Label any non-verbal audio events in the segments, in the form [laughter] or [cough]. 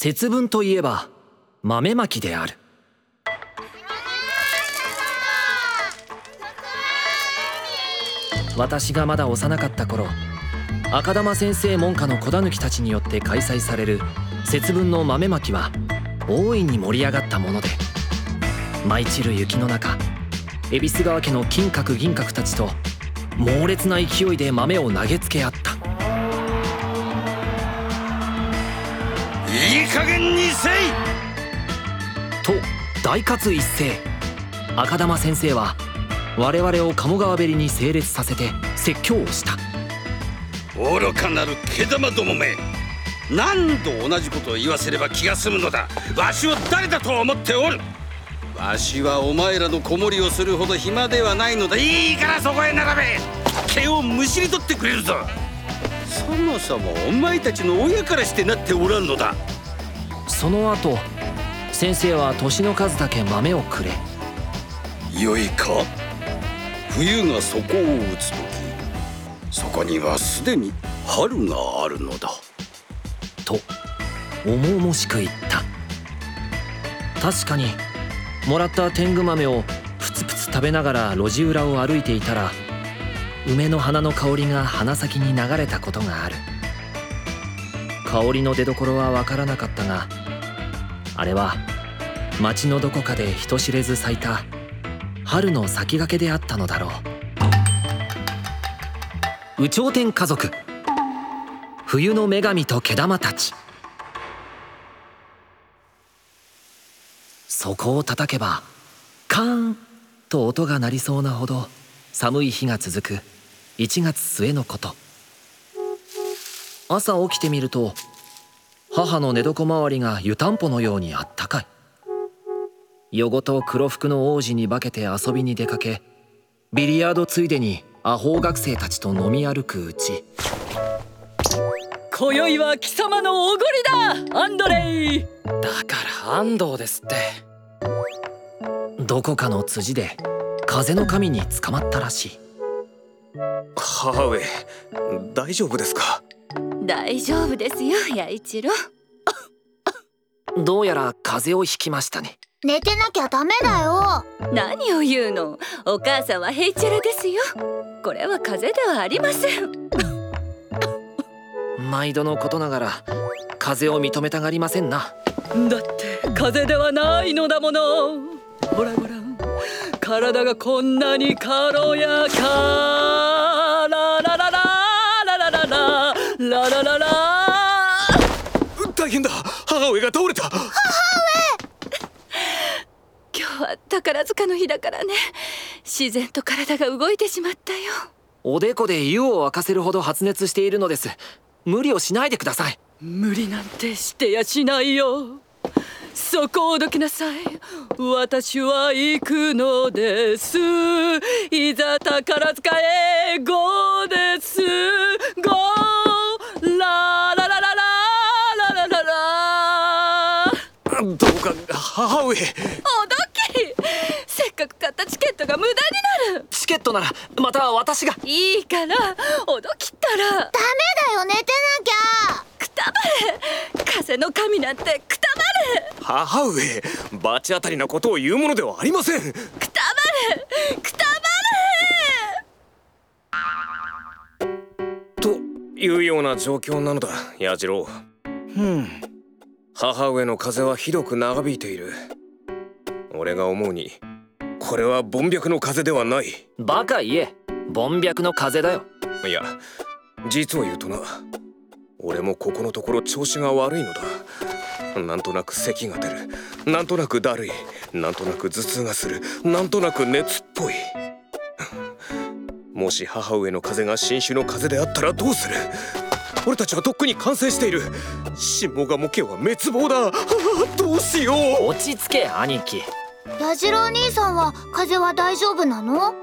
節分といえば豆まきである。私がまだ幼かった頃赤玉先生門下の子狸たちによって開催される節分の豆まきは大いに盛り上がったもので舞い散る雪の中恵比寿川家の金閣銀閣たちと猛烈な勢いで豆を投げつけ合った。加減にせい！と大喝一斉赤玉先生は我々を鴨川べりに整列させて説教をした。愚かなる毛玉どもめ。何度同じことを言わせれば気が済むのだ。わしを誰だと思っておる。わしはお前らの子守をするほど暇ではないのだ。いいからそこへ並べ。毛をむしり取ってくれるぞ。そもそもお前たちの親からしてなっておらんのだその後先生は年の数だけ豆をくれ。よいか。冬が底を打つ時そこにはすでに春があるのだ。と重々しく言った。確かにもらった天狗豆をプツプツ食べながら路地裏を歩いていたら梅の花の香りが鼻先に流れたことがある。香りの出どころは分からなかったがあれは町のどこかで人知れず咲いた春の先駆けであったのだろう。有頂天家族。冬の女神と毛玉たち。そこを叩けばカーンと音が鳴りそうなほど寒い日が続く。1月末のこと。朝起きてみると母の寝床周りが湯たんぽのようにあったかい。夜ごと黒服の王子に化けて遊びに出かけビリヤードついでにアホ学生たちと飲み歩くうち。今宵は貴様のおごりだアンドレイ。だから安藤ですって。どこかの辻で風の神に捕まったらしい。母上大丈夫ですか？大丈夫ですよ八一郎どうやら風邪をひきましたね。寝てなきゃダメだよ。何を言うの？お母さんはヘイチェルですよ。これは風邪ではありません。[laughs] 毎度のことながら風邪を認めたがりませんな。だって風邪ではないのだもの。ほらほら。体がこんなに軽やか。ララララララララ。ララララ。大変だ母上が倒れた。今日は宝塚の日だからね。自然と体が動いてしまったよ。おでこで湯を沸かせるほど発熱しているのです。無理をしないでください。無理なんてしてやしないよ。そこをどきなさい。私は行くのです。いざ宝塚へゴーです。ゴーどうか母上。おどき。せっかく買ったチケットが無駄になる。チケットならまた私が。いいからおどきったら。ダメだよ寝てなきゃ。くたばれ風の神なんてくたばれ母上罰当たりなことを言うものではありません。くたばれくたばれというような状況なのだ矢次郎。ふん母上の風邪はひどく長引いている。俺が思うにこれは盆脈の風邪ではない。バカ言え。盆脈の風邪だよ。いや実を言うとな。俺もここのところ調子が悪いのだ。なんとなく咳が出る。なんとなくだるい。なんとなく頭痛がする。なんとなく熱っぽい。もし母上の風邪が新種の風邪であったらどうする？俺たちはとっくに完成している。下鴨家は滅亡だ。[laughs] どうしよう。落ち着け兄貴。矢次郎兄さんは風邪は大丈夫なの？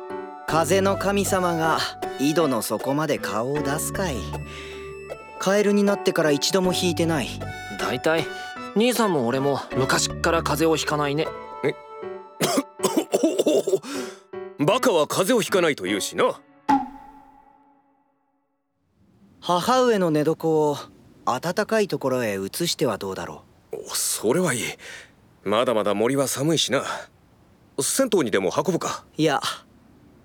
風の神様が井戸の底まで顔を出すかい。カエルになってから一度も引いてない。だいたい兄さんも俺も昔っから風邪をひかないね。[coughs] バカは風邪をひかないと言うしな母上の寝床を暖かいところへ移してはどうだろそれはいい。まだまだ森は寒いしな。銭湯にでも運ぶか？いや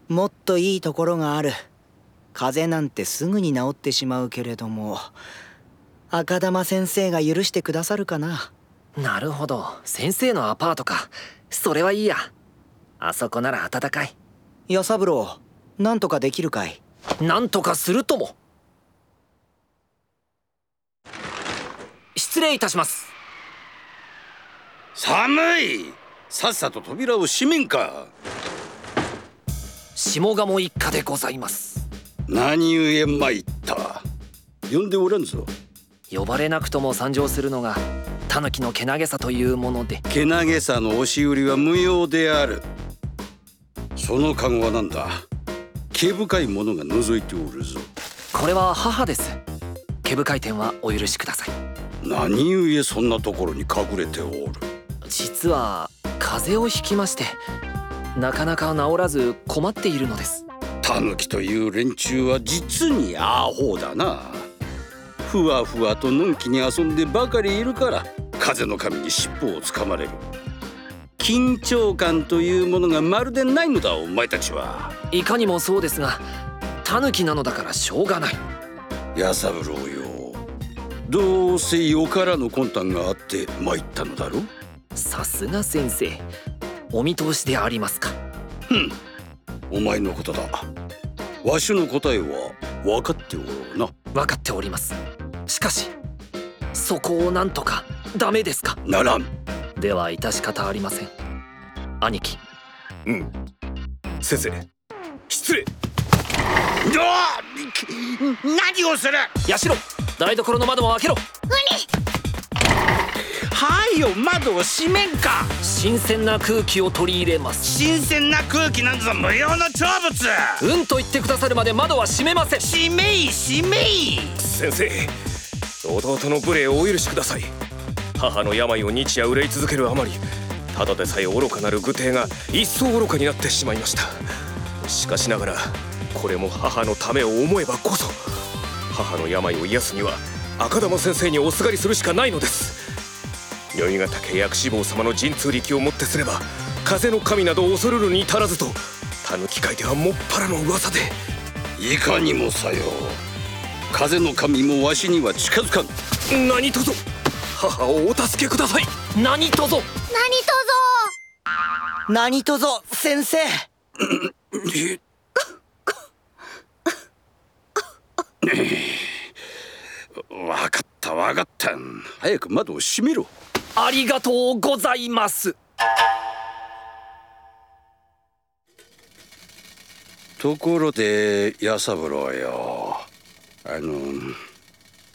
もっといいところがある。風邪なんてすぐに治ってしまうけれども赤玉先生が許してくださるかな？なるほど。先生のアパートか。それはいいや。あそこなら暖かい。矢三郎なんとかできるかい？なんとかするとも失礼いたします。寒い。さっさと扉を閉めんか。下鴨一家でございます。何故参った？呼んでおらんぞ。呼ばれなくとも参上するのがタヌキのけなげさというもので。けなげさの押し売りは無用である。そのカゴは何だ？毛深いものが覗いておるぞ。これは母です。毛深い点はお許しください何故そんなところに隠れておる？実は風邪をひきましてなかなか治らず困っているのです。タヌキという連中は実にアホだな。ふわふわとのんきに遊んでばかりいるから風の神に尻尾をつかまれる。緊張感というものがまるでないのだお前たちは。いかにもそうですがタヌキなのだからしょうがない。矢三郎よどうせよからぬ魂胆があって参ったのだろさすが先生。お見通しでありますか？お前のことだ。わしの答えは分かっておろうな。分かっております。しかしそこをなんとかダメですか？ならん。では致し方ありません。兄貴。うん。先生失礼。ど何をする？社台所の窓も開けろ。はいよ窓を閉めんか。新鮮な空気を取り入れます。新鮮な空気なんぞ無用の長物。うんと言ってくださるまで窓は閉めません。閉めい閉めい。先生弟の無礼をお許しください。母の病を日夜憂い続けるあまりただでさえ愚かなる愚帝が一層愚かになってしまいました。しかしながらこれも母のためを思えばこそ母の病を癒すには赤玉先生におすがりするしかないのです。如意ヶ岳薬師坊様の神通力をもってすれば風の神など恐るるに足らずと狸界ではもっぱらの噂でいかにもさよ風の神もわしには近づかん。何とぞ母をお助けください。何とぞ何とぞ何とぞ先生 [clears throat] [coughs] わかったわかった。早く窓を閉めろ。ありがとうございます。ところで矢三郎よ。あの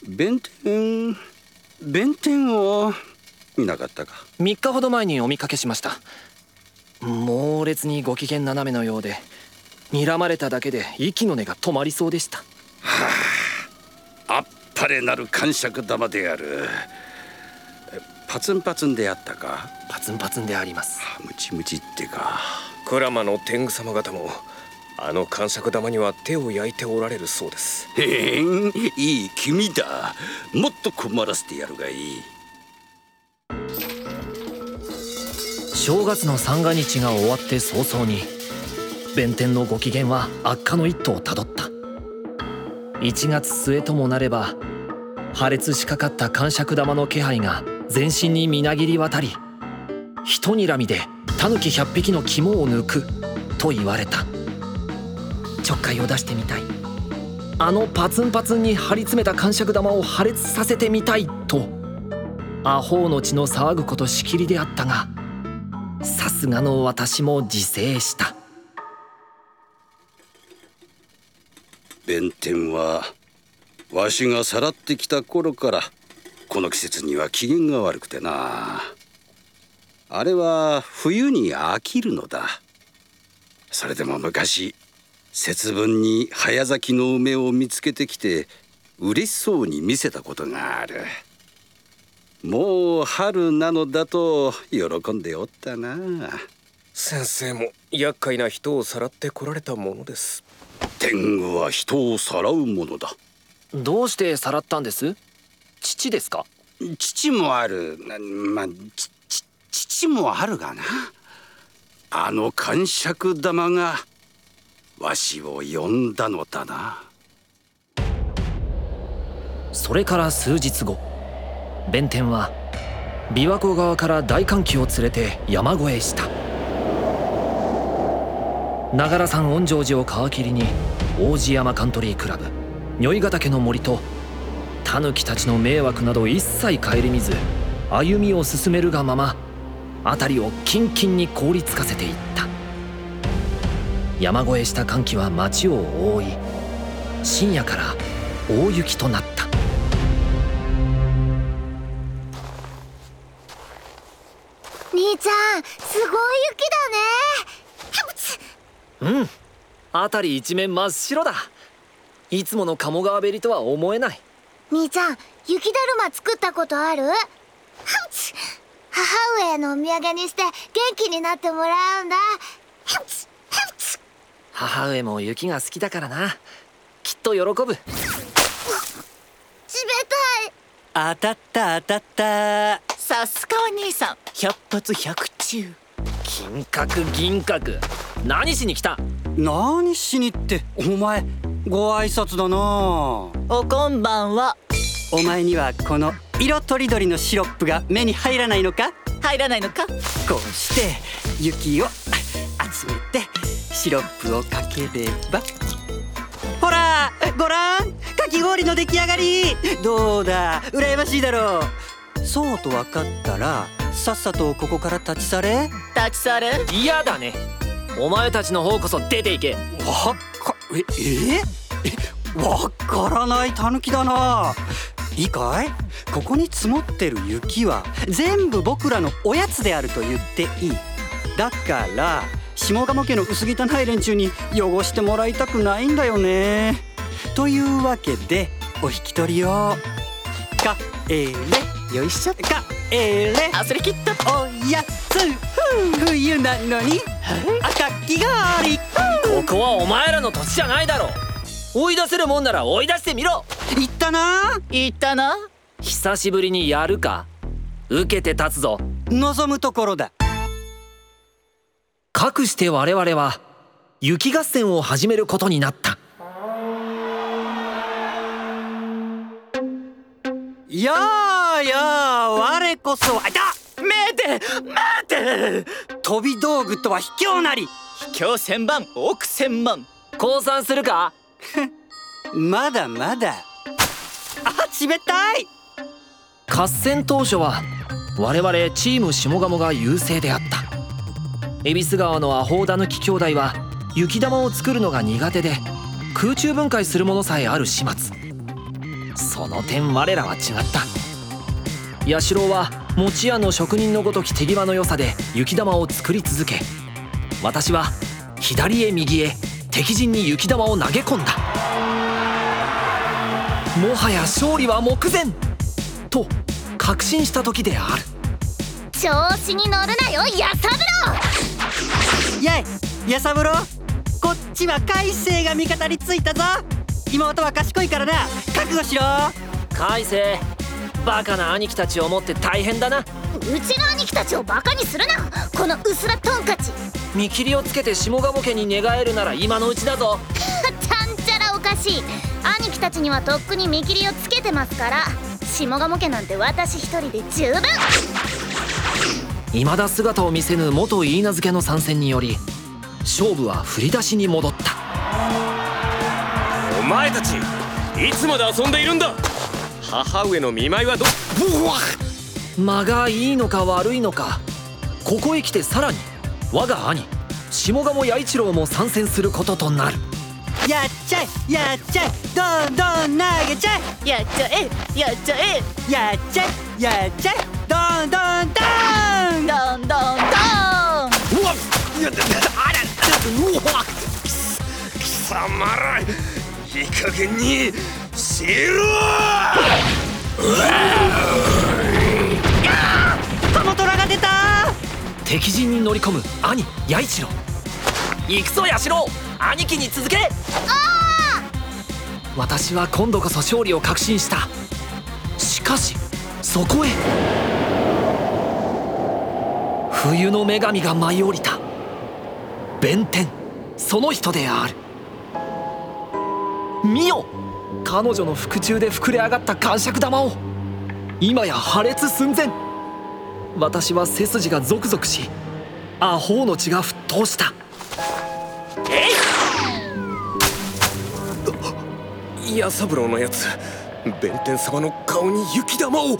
弁天弁天を見なかったか？3日ほど前にお見かけしました。猛烈にご機嫌斜めのようで睨まれただけで息の根が止まりそうでしたあ。っぱれなる感触玉である。えパツンパツンであったか？パツンパツンであります。ムチムチってか。鞍馬の天狗様方もあの感触玉には手を焼いておられるそうです。へん。いい君だ。もっと困らせてやるがいい。正月の三が日が終わって早々に弁天のご機嫌は悪化の一途をたどった1月末ともなれば破裂しかかった感触玉の気配が全身にみなぎり渡りひとにらみでタヌキ100匹の肝を抜くと言われた。ちょっかいを出してみたい。あのパツンパツンに張り詰めた感触玉を破裂させてみたいとアホの血の騒ぐことしきりであったがさすがの私も自制した。弁天はわしがさらってきた頃からこの季節には機嫌が悪くてな。あれは冬に飽きるのだ。それでも昔節分に早咲きの梅を見つけてきて嬉しそうに見せたことがある。もう春なのだと喜んでおったな。先生も厄介な人をさらってこられたものです。天狗は人をさらうものだ。どうしてさらったんです？父ですか？父もある。なまあ父もあるがな。あの感触玉がわしを呼んだのだな。それから数日後弁天は琵琶湖側から大歓喜を連れて山越えした長良山恩城寺を皮切りに王子山カントリークラブ如意ヶ岳の森とタヌキたちの迷惑など一切顧みず歩みを進めるがまま辺りをキンキンに凍りつかせていった。山越えした寒気は街を覆い深夜から大雪となった。兄ちゃんすごい雪だね。うん。辺り一面真っ白だ。いつもの鴨川べりとは思えない。兄ちゃん雪だるま作ったことある？母上へのお土産にして元気になってもらうんだ。母上も雪が好きだからな。きっと喜ぶ。冷たい。当たった当たった。さすがは兄さん。百発百中。金閣銀閣何しに来た？何しにってお前ご挨拶だな。おこんばんは。お前にはこの色とりどりのシロップが目に入らないのか？入らないのか？こうして雪を集めてシロップをかければ。ほらごらんかき氷の出来上がり。どうだ？羨ましいだろう。そうと分かったらさっさとここから立ち去れ。立ち去る嫌だねお前たちの方こそ出ていけ。わかええ？えわからないタヌキだな。いいかい？ここに積もってる雪は全部僕らのおやつであると言っていい。だから下鴨家の薄汚い連中に汚してもらいたくないんだよね。というわけでお引き取りを。かえれ。よいしょ。かえれ。あそれきっと。おやつ。ふう。冬なのに。赤き氷ここはお前らの土地じゃないだろ追い出せるもんなら追い出してみろ。言ったな。言ったな。久しぶりにやるか。受けて立つぞ。望むところだ。かくして我々は雪合戦を始めることになった。やあやあ我こそあいた待て待て。飛び道具とは卑怯なり。卑怯千万億千万。降参するか？[laughs] まだまだ。あ冷たい。合戦当初は我々チーム下鴨が優勢であった。恵比寿川のアホウダヌキ兄弟は雪玉を作るのが苦手で空中分解するものさえある始末。その点我らは違った八代は餅屋の職人のごとき手際の良さで雪玉を作り続け私は左へ右へ敵陣に雪玉を投げ込んだ。もはや勝利は目前と確信した時である。調子に乗るなよやさぶろやいやさぶろこっちは海星が味方についたぞ。妹は賢いからな。覚悟しろ。海星バカな兄貴たちを持って大変だな。うちの兄貴たちをバカにするな。このうすらトンカチ。見切りをつけて下鴨家に寝返るなら今のうちだぞ。[laughs] ちゃんちゃらおかしい。兄貴たちにはとっくに見切りをつけてますから下鴨家なんて私一人で十分。未だ姿を見せぬ元許嫁の参戦により勝負は振り出しに戻った。お前たちいつまで遊んでいるんだ？母上の見舞いはど間がいいのか悪いのか。ここへ来てさらに我が兄下鴨弥一郎も参戦することとなる。やっちゃえやっちゃえどんどん投げちゃえやっちゃえやっちゃえやっちゃえやっちゃえどんどんどん！どんどんどん！うわいやあらうわ貴様らいい加減にしろトモトラが出た。敵陣に乗り込む兄弥一郎行くぞ弥郎兄貴に続け。私は今度こそ勝利を確信した。しかしそこへ。冬の女神が舞い降りた。弁天。その人である。見よ。彼女の腹中で膨れ上がった感触玉を。今や破裂寸前。私は背筋がゾクゾクしアホの血が沸騰した。矢三郎のやつ弁天様の顔に雪玉を。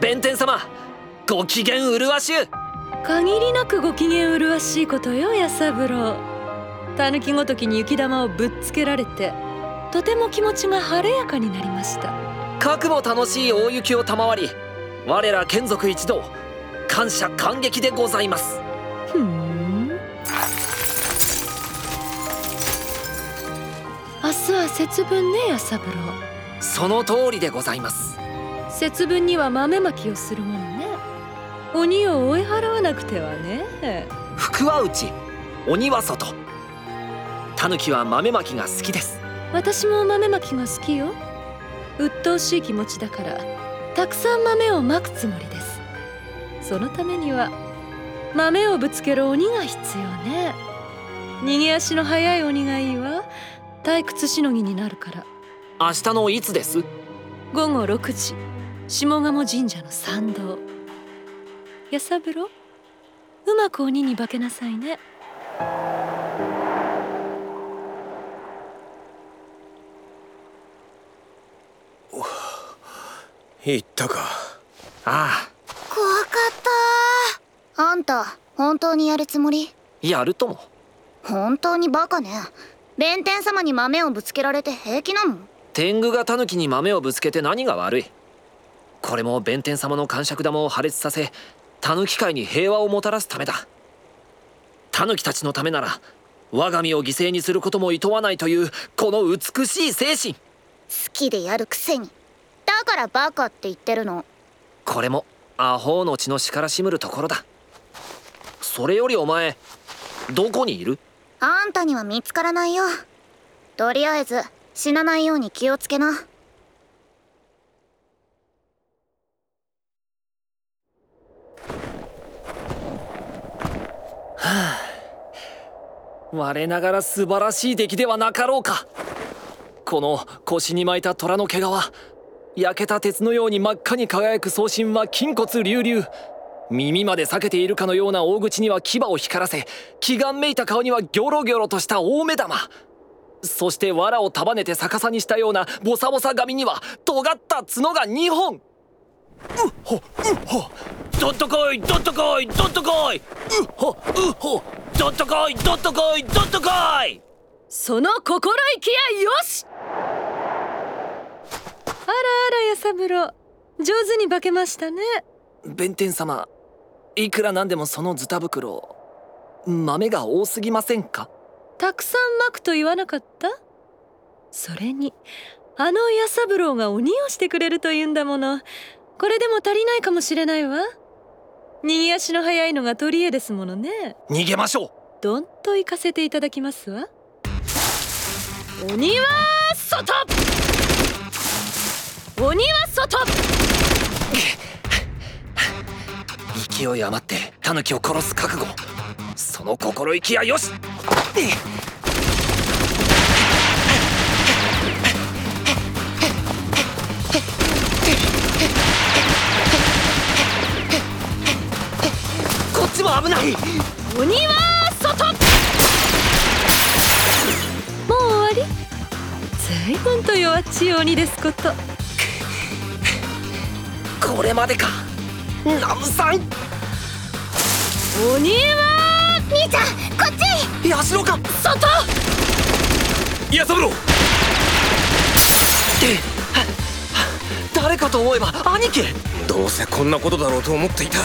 弁天様ご機嫌麗しゅ。う限りなくご機嫌麗しいことよ安三郎。たぬきごときに雪玉をぶっつけられてとても気持ちが晴れやかになりました。かくも楽しい大雪を賜り我ら眷属一同感謝感激でございます。ふん。明日は節分ね安三郎その通りでございます。節分には豆まきをするものね。鬼を追い払わなくてはね。福は内鬼は外。タヌキは豆まきが好きです私も豆まきが好きよ。鬱陶しい気持ちだからたくさん豆をまくつもりです。そのためには豆をぶつける鬼が必要ね。逃げ足の速い鬼がいいわ。退屈しのぎになるから。明日のいつです？午後6時。下鴨神社の参道。安三郎うまく鬼に化けなさいね言ったか。あ怖かった。あんた本当にやるつもり？あやるとも。本当にバカね。弁天様に豆をぶつけられて平気なの？天狗がタヌキに豆をぶつけて何が悪い。これも弁天様の感触玉を破裂させタヌキ界に平和をもたらすためだ。タヌキたちのためなら我が身を犠牲にすることも厭わないというこの美しい精神。好きでやるくせにだからバカって言ってるの。これもアホの血のしからしむるところだ。それよりお前どこにいる？あんたには見つからないよ。とりあえず死なないように気をつけな。我ながら素晴らしい出来ではなかろうか。この腰に巻いた虎の毛皮焼けた鉄のように真っ赤に輝く装身は筋骨隆々。耳まで裂けているかのような大口には牙を光らせ気がめいた顔にはギョロギョロとした大目玉。そして藁を束ねて逆さにしたようなボサボサ髪には尖った角が2本。うっほうっほ。どっとこいどっとこいどっとこい。うっほうっほ。どっとこいどっとこいどっとこい。その心意気やよし。らあら安三郎上手に化けましたね。弁天様いくらなんでもそのズタ袋豆が多すぎませんか？たくさんまくと言わなかった？それにあの安三郎が鬼をしてくれると言うんだもの。これでも足りないかもしれないわ。逃げ足の速いのが取り柄ですものね。逃げましょう。どんと行かせていただきますわ。鬼は外鬼は外。勢い余ってタヌキを殺す覚悟。その心意気やよし。こっちも危ない。鬼は外。もう終わり。随分と弱っちい鬼ですことこれまでか。ナムさん。鬼は兄ちゃんこっち。ヤシロか。外。矢三郎誰かと思えば兄貴。どうせこんなことだろうと思っていた。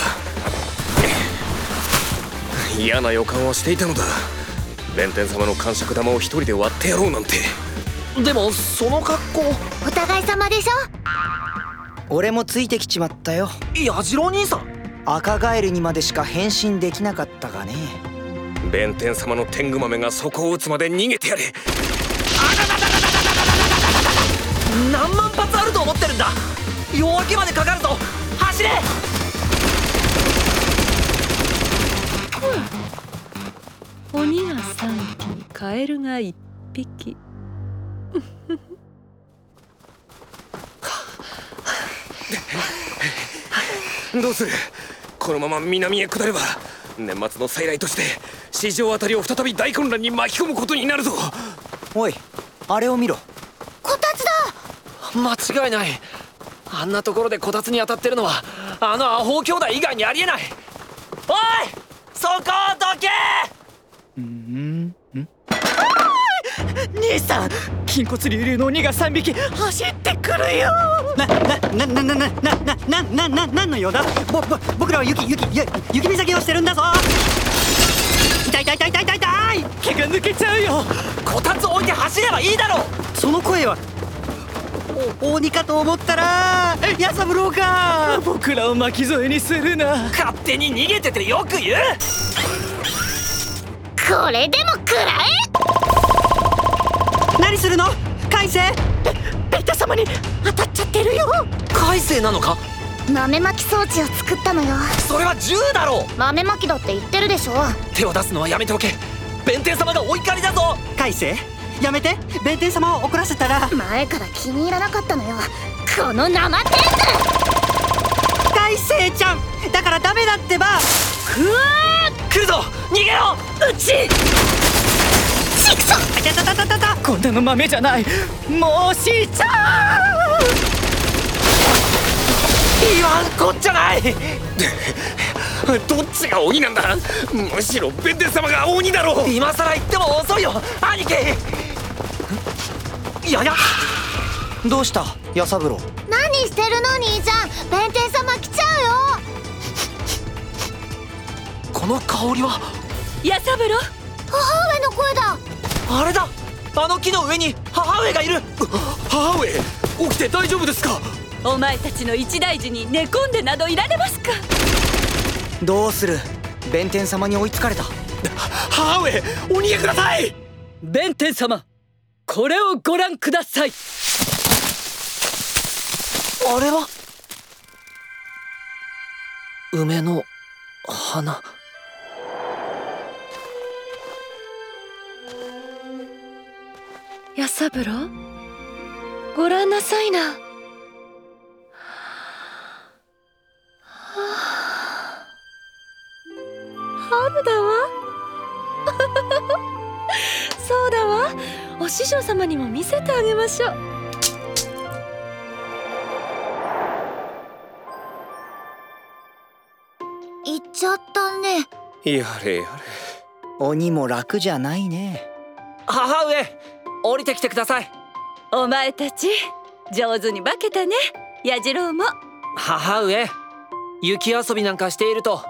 嫌な予感はしていたのだ。弁天様の感触玉を一人で割ってやろうなんて。でもその格好。お互い様でしょ？俺もついてきちまったよ。ヤジロ兄さん。赤ガエルにまでしか変身できなかったがね。弁天様の天狗豆が底を打つまで逃げてやれ。何万発あると思ってるんだ。夜明けまでかかるぞ走れ。鬼が3匹カエルが1匹 [laughs] どうする？このまま南へ下れば年末の再来として市場あたりを再び大混乱に巻き込むことになるぞ。おいあれを見ろ。こたつだ！間違いない。あんなところでこたつに当たってるのはあのアホ兄弟以外にありえない。おいそこをどけ兄さん筋骨隆々の鬼が3匹走ってくるよ。なななななななななななんの用だ。ぼぼ僕らは雪雪ゆ雪見酒をしてるんだぞ。痛い痛い痛い痛い痛い痛い。毛が抜けちゃうよ。こたつ置いて走ればいいだろその声はお鬼かと思ったらや三郎か。僕らを巻き添えにするな。勝手に逃げててよく言う。これでも食ら何するの？海星ベッタ様に当たっちゃってるよ。海星なのか？え豆まき装置を作ったのよ。それは銃だろ豆まきだって言ってるでしょ。手を出すのはやめておけ。弁天様がお怒りだぞ。海星やめて。弁天様を怒らせたら。前から気に入らなかったのよ。この生天海星ちゃん。だからダメだってば。来るぞ。逃げろ。うちちくしょあたたたたたたこんなの豆じゃない。もうしちゃ言わんこっちゃないどっちが鬼なんだ。むしろ弁天様が鬼だろう。今さら言っても遅いよ。兄貴。ややどうした？や三郎。何してるの兄ちゃん弁天様来ちゃうよ。この香りは？や三郎。母上の声だあれだ。あの木の上に母上がいる。母上起きて大丈夫ですか？お前たちの一大事に寝込んでなどいられますか？どうする。弁天様に追いつかれた。母上お逃げください！弁天様これをご覧ください。あれは？梅の花や三郎ご覧なさいな。春だわ。[laughs] そうだわ。お師匠様にも見せてあげましょう。行っちゃったね。やれやれ。鬼も楽じゃないね。母上降りてきてください。お前たち上手に化けたね。やじろうも。母上雪遊びなんかしていると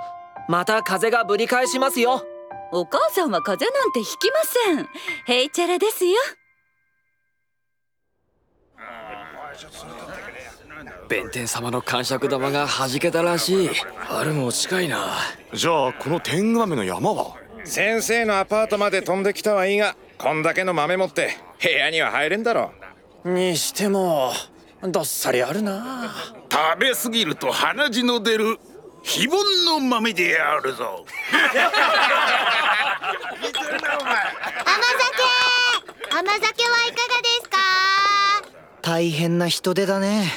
また風がぶり返しますよ。お母さんは風邪なんてひきません。へいちゃらですよ。弁天様の感触玉が弾けたらしい。春も近いな。じゃあこの天狗豆の山は？先生のアパートまで飛んできたはいいがこんだけの豆持って部屋には入れんだろ。にしてもどっさりあるな。食べ過ぎると鼻血の出る非凡の豆であるぞ。甘酒。甘酒はいかがですか？大変な人手だね。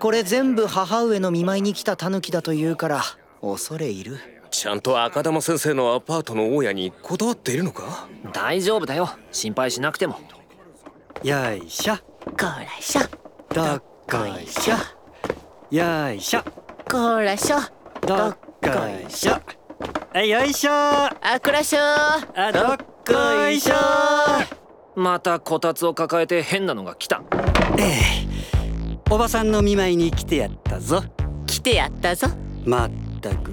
これ全部母上の見舞いに来た狸だというから恐れいるちゃんと赤玉先生のアパートの大家に断っているのか？大丈夫だよ。心配しなくても。よいしょ。こらしょ。どっこいしょ。よいしょ。こらしょ。どっこいしょ。あよいしょ。ああくらしょ。どっこいしょ。またこたつを抱えて変なのが来た。ええ。おばさんの見舞いに来てやったぞ。来てやったぞ。まったく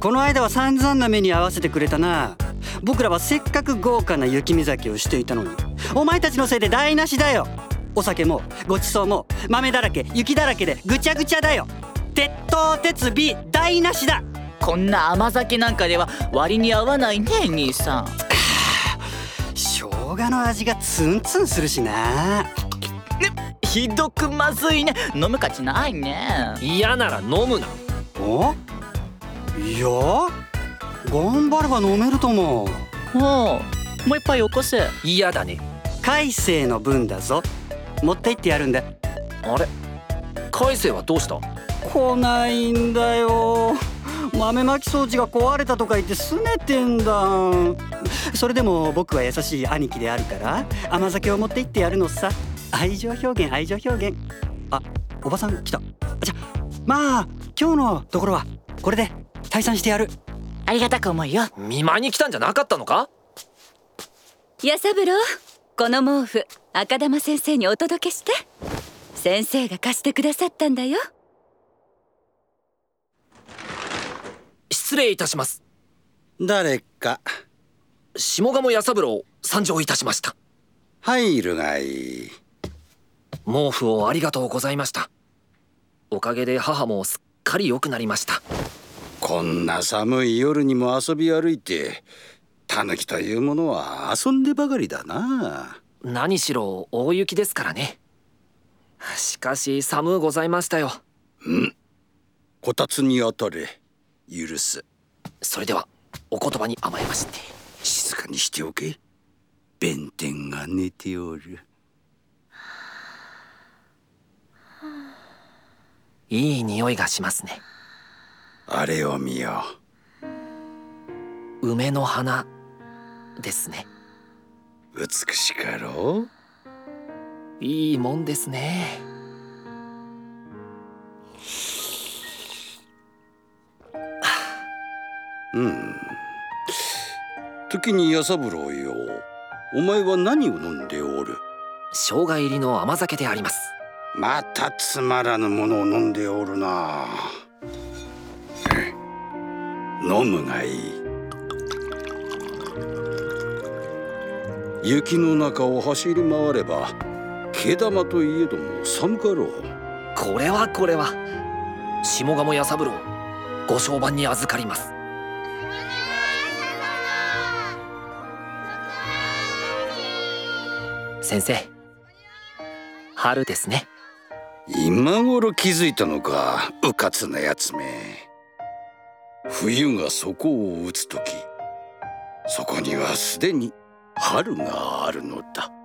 この間は散々な目に合わせてくれたな。僕らはせっかく豪華な雪見酒をしていたのに。お前たちのせいで台無しだよ。お酒もごちそうも豆だらけ雪だらけでぐちゃぐちゃだよ。鉄頭鉄尾台無しだ。こんな甘酒なんかでは割に合わないね兄さん。生姜の味がツンツンするしな。ひどくまずいね。飲む価値ないね。嫌なら飲むな。お？いや頑張れば飲めると思う。おうもう一杯よこせ。嫌だね。海星の分だぞ。持って行ってやるんだ。あれ？海星はどうした？来ないんだよ。豆まき装置が壊れたとか言って拗ねてんだ。それでも僕は優しい兄貴であるから甘酒を持って行ってやるのさ。愛情表現愛情表現。あおばさん来た。じゃまあ今日のところはこれで退散してやる。ありがたく思うよ。見舞いに来たんじゃなかったのか？や三郎。この毛布赤玉先生にお届けして。先生が貸してくださったんだよ。失礼いたします。誰か。下鴨弥三郎参上いたしました。入るがいい。毛布をありがとうございました。おかげで母もすっかり良くなりましたこんな寒い夜にも遊び歩いてタヌキというものは遊んでばかりだな。何しろ大雪ですからね。しかし寒うございましたよ。うん。こたつに当たれ許す。それではお言葉に甘えまして。静かにしておけ。弁天が寝ておる。いい匂いがしますねあれを見よ梅の花ですね。う美しかろう？いいもんですね。うん。時に弥三郎よ。お前は何を飲んでおる？生姜入りの甘酒であります。またつまらぬものを飲んでおるな飲むがいい。雪の中を走り回れば毛玉といえども寒かろう。これはこれは。下鴨弥三郎ご商売に預かります。先生春ですね。今頃気づいたのかうかつなやつめ冬が底を打つ時そこにはすでに春があるのだ。